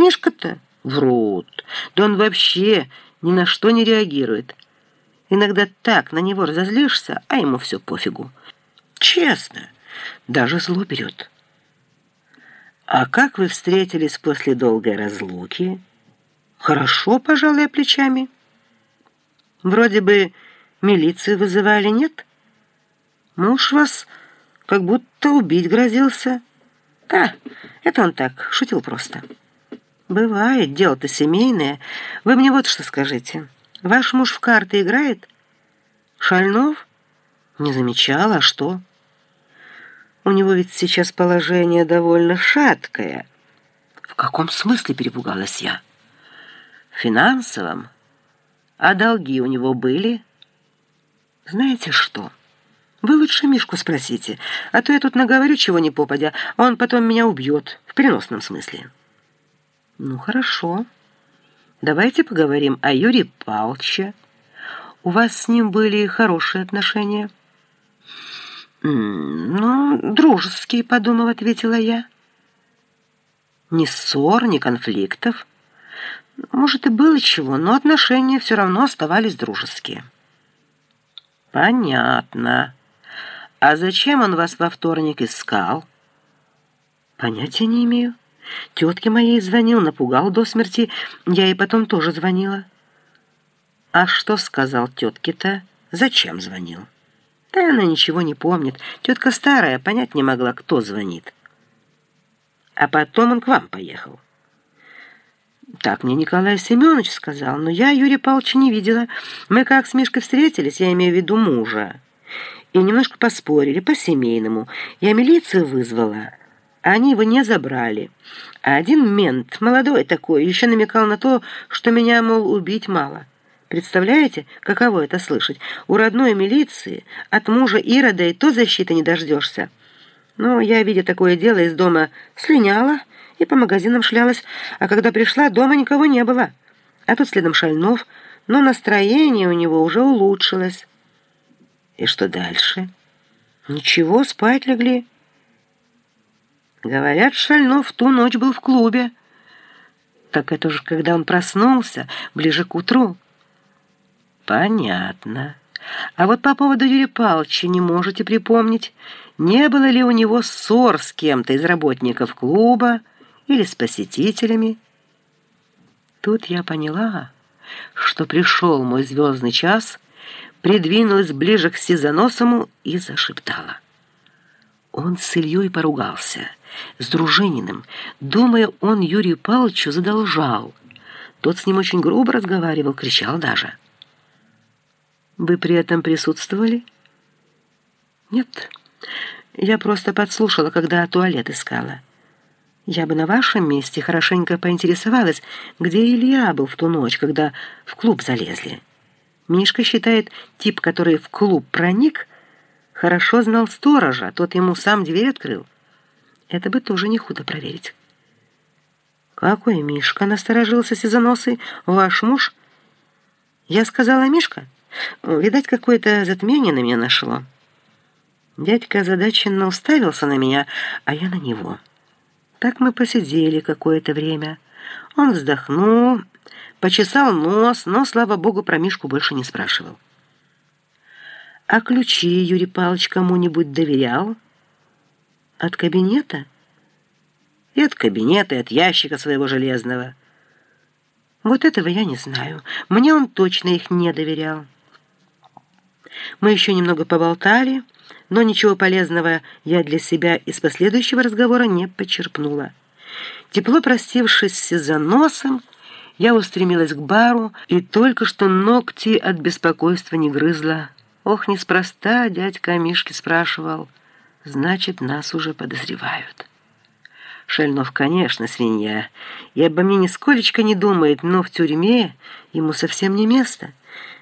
Мишка-то врут. Да он вообще ни на что не реагирует. Иногда так на него разозлишься, а ему все пофигу. Честно, даже зло берет. А как вы встретились после долгой разлуки? Хорошо, пожалуй, плечами. Вроде бы милицию вызывали, нет? Муж вас как будто убить грозился. Да, это он так, шутил просто. Бывает, дело-то семейное. Вы мне вот что скажите. Ваш муж в карты играет? Шальнов? Не замечала, а что? У него ведь сейчас положение довольно шаткое. В каком смысле перепугалась я? В финансовом. А долги у него были? Знаете что? Вы лучше Мишку спросите, а то я тут наговорю чего ни попадя, а он потом меня убьет, в переносном смысле. Ну, хорошо. Давайте поговорим о Юрии Павловиче. У вас с ним были хорошие отношения? «Ну, дружеские, — подумав, — ответила я. Ни ссор, ни конфликтов. Может, и было чего, но отношения все равно оставались дружеские». «Понятно. А зачем он вас во вторник искал?» «Понятия не имею. Тетке моей звонил, напугал до смерти. Я ей потом тоже звонила». «А что сказал тетке-то? Зачем звонил?» Да она ничего не помнит. Тетка старая, понять не могла, кто звонит. А потом он к вам поехал. Так мне Николай Семенович сказал, но я Юрия Павловича не видела. Мы как с Мишкой встретились, я имею в виду мужа. И немножко поспорили по-семейному. Я милицию вызвала, они его не забрали. А один мент, молодой такой, еще намекал на то, что меня, мол, убить мало. Представляете, каково это слышать? У родной милиции от мужа Ирода и то защиты не дождешься. Но я, видя такое дело, из дома слиняла и по магазинам шлялась, а когда пришла, дома никого не было. А тут следом Шальнов, но настроение у него уже улучшилось. И что дальше? Ничего, спать легли. Говорят, Шальнов ту ночь был в клубе. Так это же когда он проснулся, ближе к утру. Понятно. А вот по поводу Юрия Павловича не можете припомнить, не было ли у него ссор с кем-то из работников клуба или с посетителями? Тут я поняла, что пришел мой звездный час, придвинулась ближе к Сизоносому и зашептала. Он с Ильей поругался, с Дружининым, думая, он Юрию Павловичу задолжал. Тот с ним очень грубо разговаривал, кричал даже. Вы при этом присутствовали? Нет. Я просто подслушала, когда туалет искала. Я бы на вашем месте хорошенько поинтересовалась, где Илья был в ту ночь, когда в клуб залезли. Мишка считает, тип, который в клуб проник, хорошо знал сторожа, тот ему сам дверь открыл. Это бы тоже не худо проверить. «Какой Мишка?» — насторожился Сезоносый. «Ваш муж?» «Я сказала Мишка?» Видать, какое-то затмение на меня нашло. Дядька озадаченно уставился на меня, а я на него. Так мы посидели какое-то время. Он вздохнул, почесал нос, но, слава богу, про Мишку больше не спрашивал. «А ключи Юрий Павлович кому-нибудь доверял?» «От кабинета?» «И от кабинета, и от ящика своего железного». «Вот этого я не знаю. Мне он точно их не доверял». Мы еще немного поболтали, но ничего полезного я для себя из последующего разговора не почерпнула. Тепло простившись за носом, я устремилась к бару и только что ногти от беспокойства не грызла. Ох, неспроста дядька Мишки спрашивал. Значит, нас уже подозревают. Шельнов, конечно, свинья, и обо мне нисколечко не думает, но в тюрьме ему совсем не место.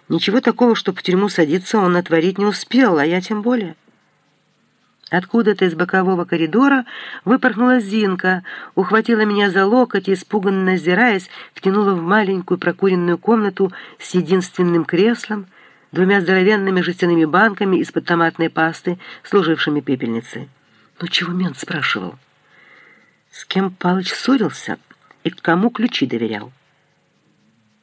Ничего такого, чтобы в тюрьму садиться, он натворить не успел, а я тем более. Откуда-то из бокового коридора выпорхнула Зинка, ухватила меня за локоть и, испуганно озираясь, втянула в маленькую прокуренную комнату с единственным креслом, двумя здоровенными жестяными банками из-под томатной пасты, служившими пепельницей. «Ну чего мент спрашивал?» «С кем Палыч ссорился?» и кому ключи доверял.